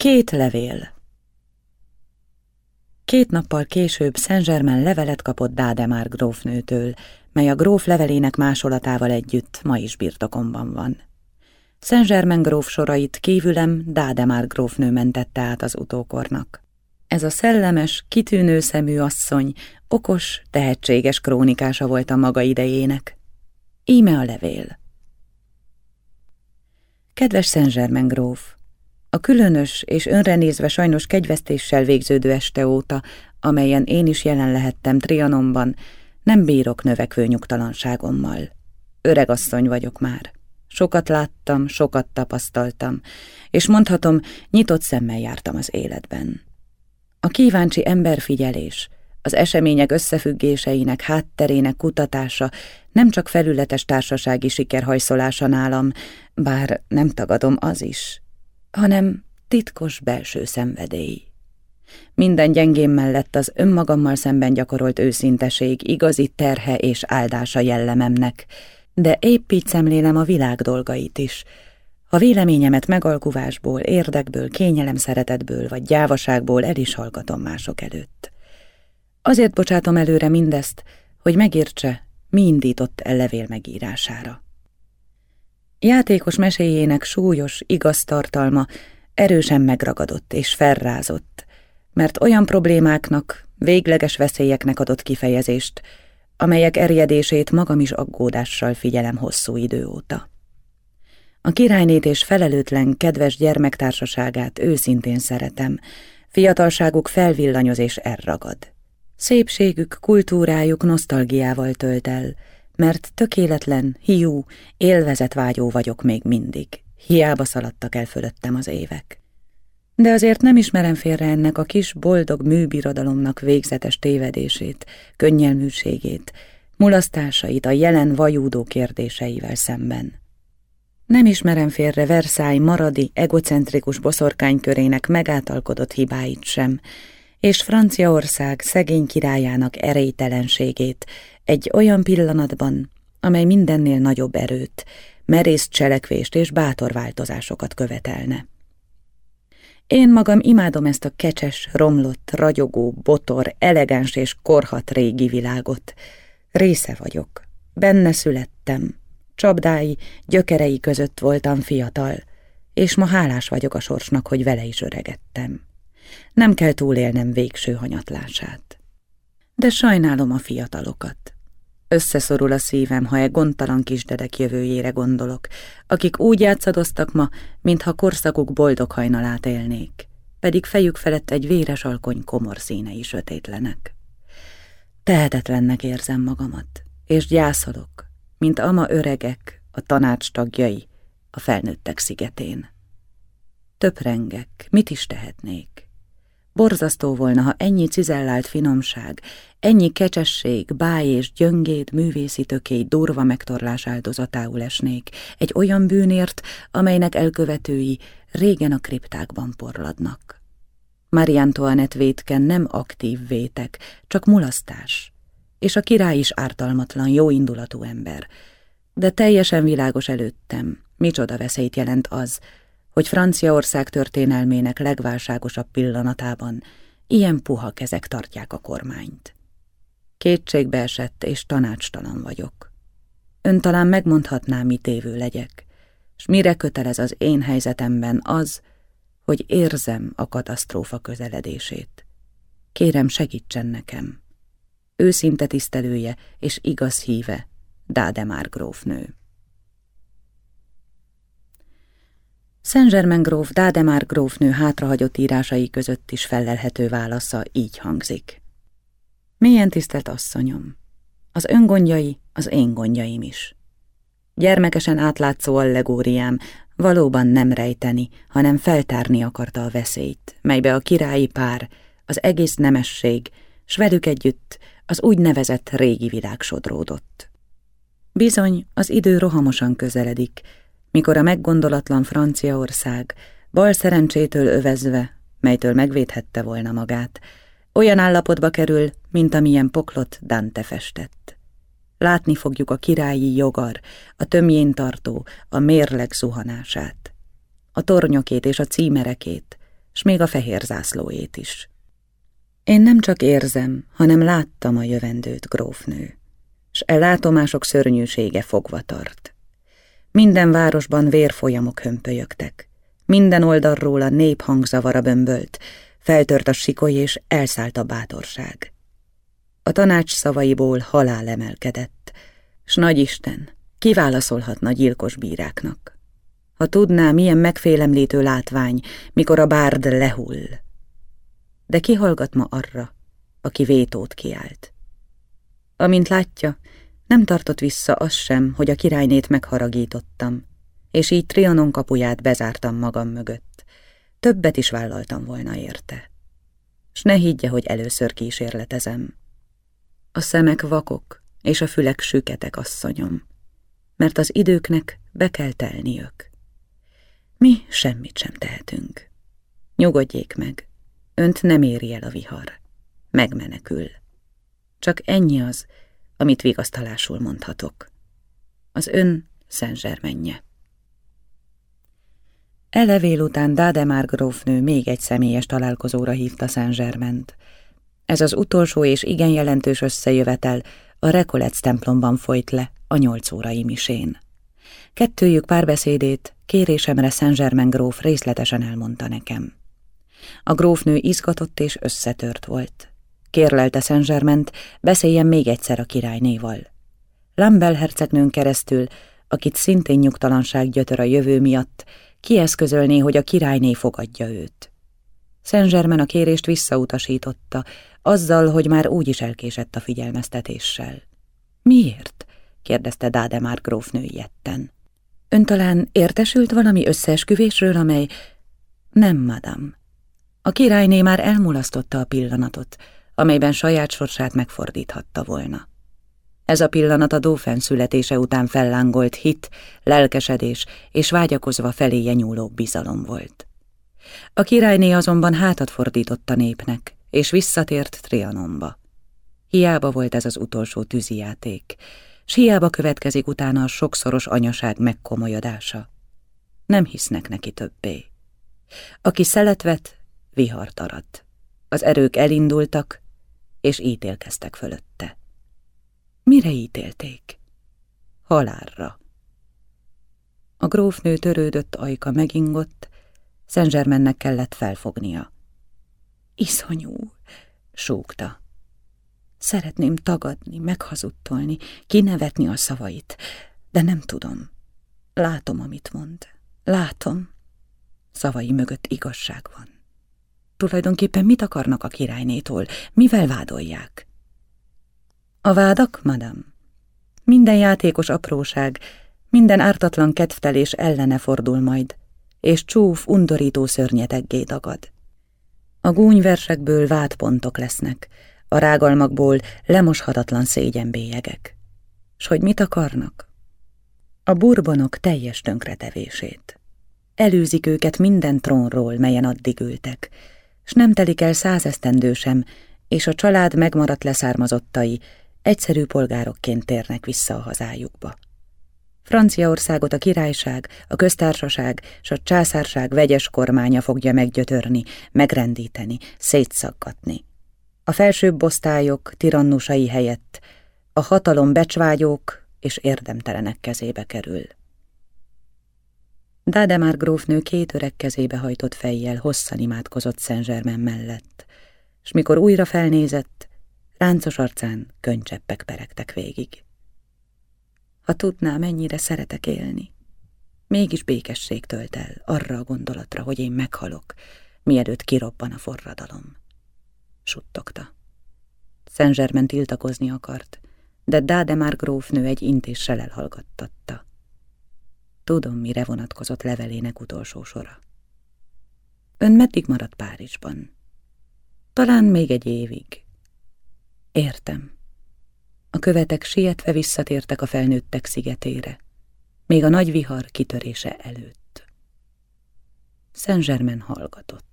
Két levél Két nappal később Saint-Germain levelet kapott Dádemár grófnőtől, mely a gróf levelének másolatával együtt ma is birtokomban van. Saint-Germain gróf sorait kívülem Dádemár grófnő mentette át az utókornak. Ez a szellemes, kitűnő szemű asszony okos, tehetséges krónikása volt a maga idejének. Íme a levél. Kedves Saint-Germain gróf! A különös és önre nézve sajnos kegyvesztéssel végződő este óta, amelyen én is jelen lehettem Trianomban, nem bírok növekvő nyugtalanságommal. Öregasszony vagyok már. Sokat láttam, sokat tapasztaltam, és mondhatom, nyitott szemmel jártam az életben. A kíváncsi emberfigyelés, az események összefüggéseinek hátterének kutatása nem csak felületes társasági sikerhajszolása nálam, bár nem tagadom az is, hanem titkos belső szenvedély. Minden gyengém mellett az önmagammal szemben gyakorolt őszinteség igazi terhe és áldása jellememnek, de épp így szemlélem a világ dolgait is. A véleményemet megalkuvásból, érdekből, kényelem szeretetből vagy gyávaságból el is hallgatom mások előtt. Azért bocsátom előre mindezt, hogy megértse, mi indított el levél megírására. Játékos meséjének súlyos, igaz tartalma erősen megragadott és felrázott, mert olyan problémáknak, végleges veszélyeknek adott kifejezést, amelyek erjedését magam is aggódással figyelem hosszú idő óta. A királynét és felelőtlen, kedves gyermektársaságát őszintén szeretem, fiatalságuk felvillanyoz és elragad. Szépségük, kultúrájuk nosztalgiával tölt el, mert tökéletlen, hiú, élvezetvágyó vagyok még mindig. Hiába szaladtak el fölöttem az évek. De azért nem ismerem félre ennek a kis boldog műbirodalomnak végzetes tévedését, könnyelműségét, mulasztásait a jelen vajúdó kérdéseivel szemben. Nem ismerem félre Versailles maradi, egocentrikus boszorkánykörének megátalkodott hibáit sem, és Franciaország szegény királyának erélytelenségét egy olyan pillanatban, amely mindennél nagyobb erőt, merész cselekvést és bátor változásokat követelne. Én magam imádom ezt a kecses, romlott, ragyogó, botor, elegáns és korhat régi világot. Része vagyok. Benne születtem. Csapdái, gyökerei között voltam fiatal, és ma hálás vagyok a sorsnak, hogy vele is öregettem. Nem kell túlélnem végső hanyatlását. De sajnálom a fiatalokat. Összeszorul a szívem, ha e gondtalan kisdedek jövőjére gondolok, akik úgy játszadoztak ma, mintha korszakuk boldog hajnalát élnék, pedig fejük felett egy véres alkony komor színei sötétlenek. Tehetetlennek érzem magamat, és gyászolok, mint ama öregek, a tanács tagjai, a felnőttek szigetén. Töprengek, mit is tehetnék? Borzasztó volna, ha ennyi cizellált finomság, ennyi kecsesség, báj és gyöngéd, művészi tökély durva megtorlás áldozatául esnék, egy olyan bűnért, amelynek elkövetői régen a kriptákban porladnak. Marie vétken nem aktív vétek, csak mulasztás, és a király is ártalmatlan, jóindulatú ember. De teljesen világos előttem, micsoda veszélyt jelent az, hogy Franciaország történelmének legválságosabb pillanatában ilyen puha kezek tartják a kormányt. Kétségbe esett és tanácstalan vagyok. Ön talán megmondhatná, mit évő legyek, s mire kötelez az én helyzetemben az, hogy érzem a katasztrófa közeledését. Kérem, segítsen nekem. Őszinte tisztelője és igaz híve, Dádemár grófnő. Saint-Germain gróf Dádemár grófnő hátrahagyott írásai között is fellelhető válasza így hangzik. Milyen tisztelt asszonyom, az öngondjai az én gondjaim is. Gyermekesen átlátszó allegóriám valóban nem rejteni, hanem feltárni akarta a veszélyt, melybe a királyi pár, az egész nemesség, s velük együtt az úgynevezett régi világ sodródott. Bizony, az idő rohamosan közeledik, mikor a meggondolatlan Franciaország, bal szerencsétől övezve, melytől megvédhette volna magát, olyan állapotba kerül, mint amilyen poklot Dante festett. Látni fogjuk a királyi jogar, a tömjén tartó, a mérleg zuhanását, a tornyokét és a címerekét, s még a fehér zászlóét is. Én nem csak érzem, hanem láttam a jövendőt, grófnő, s e látomások szörnyűsége fogva tart. Minden városban vérfolyamok hömpölyögtek, minden oldalról a nép hangzavara bömbölt, feltört a sikoly és elszállt a bátorság. A tanács szavaiból halál emelkedett, s nagyisten, kiválaszolhatna gyilkos bíráknak. Ha tudná, milyen megfélemlítő látvány, mikor a bárd lehull. De ki hallgat ma arra, aki vétót kiált? Amint látja, nem tartott vissza az sem, hogy a királynét megharagítottam, és így Trianon kapuját bezártam magam mögött. Többet is vállaltam volna érte. S ne higgye, hogy először kísérletezem. A szemek vakok, és a fülek süketek, asszonyom, mert az időknek be kell telniük. Mi semmit sem tehetünk. Nyugodjék meg, önt nem éri el a vihar. Megmenekül. Csak ennyi az, amit vigasztalásul mondhatok. Az ön Szent Elevél után Dádemár grófnő még egy személyes találkozóra hívta Szent Zserment. Ez az utolsó és igen jelentős összejövetel a Rekolec templomban folyt le a nyolc órai misén. Kettőjük párbeszédét kérésemre Szent Zsermen gróf részletesen elmondta nekem. A grófnő izgatott és összetört volt. Kérlelte Szent Zserment, beszéljen még egyszer a királynéval. Lambel hercegnőn keresztül, akit szintén nyugtalanság gyötör a jövő miatt, kieszközölné, hogy a királyné fogadja őt. Szent Zsermen a kérést visszautasította, azzal, hogy már úgy is elkésett a figyelmeztetéssel. Miért? kérdezte Dádemár grófnő ilyetten. Ön talán értesült valami összeesküvésről, amely... Nem, madam. A királyné már elmulasztotta a pillanatot, amelyben saját sorsát megfordíthatta volna. Ez a pillanat a Dófen születése után fellángolt hit, lelkesedés és vágyakozva feléje nyúló bizalom volt. A királyné azonban hátat fordított a népnek, és visszatért Trianonba. Hiába volt ez az utolsó tűzijáték, s hiába következik utána a sokszoros anyaság megkomolyodása. Nem hisznek neki többé. Aki szeletvet, vihart arat. Az erők elindultak, és ítélkeztek fölötte. Mire ítélték? Halálra. A grófnő törődött ajka megingott, Szent kellett felfognia. Iszonyú, súgta. Szeretném tagadni, meghazudtolni, kinevetni a szavait, de nem tudom. Látom, amit mond. Látom. Szavai mögött igazság van. Tulajdonképpen mit akarnak a királynétól? Mivel vádolják? A vádak, madam? Minden játékos apróság, minden ártatlan kedvtelés ellene fordul majd, és csúf, undorító szörnyeteggé dagad. A gúnyversekből vádpontok lesznek, a rágalmakból lemoshatatlan szégyenbélyegek. S hogy mit akarnak? A burbonok teljes tönkretevését. Elűzik őket minden trónról, melyen addig ültek, s nem telik el százesztendő sem, és a család megmaradt leszármazottai egyszerű polgárokként térnek vissza a hazájukba. Franciaországot a királyság, a köztársaság és a császárság vegyes kormánya fogja meggyötörni, megrendíteni, szétszaggatni. A felsőbb osztályok tirannusai helyett a hatalom becsvágyók és érdemtelenek kezébe kerül. Dádemár grófnő két öreg kezébe hajtott fejjel hosszan imádkozott Szent mellett, és mikor újra felnézett, ráncos arcán könycseppek peregtek végig. Ha tudná, mennyire szeretek élni, mégis békesség tölt el arra a gondolatra, hogy én meghalok, mielőtt kirobban a forradalom. Suttogta. Szent tiltakozni akart, de Dádemár grófnő egy intéssel elhallgattatta. Tudom, mire vonatkozott levelének utolsó sora. Ön meddig maradt Párizsban? Talán még egy évig. Értem. A követek sietve visszatértek a felnőttek szigetére, még a nagy vihar kitörése előtt. Szent hallgatott.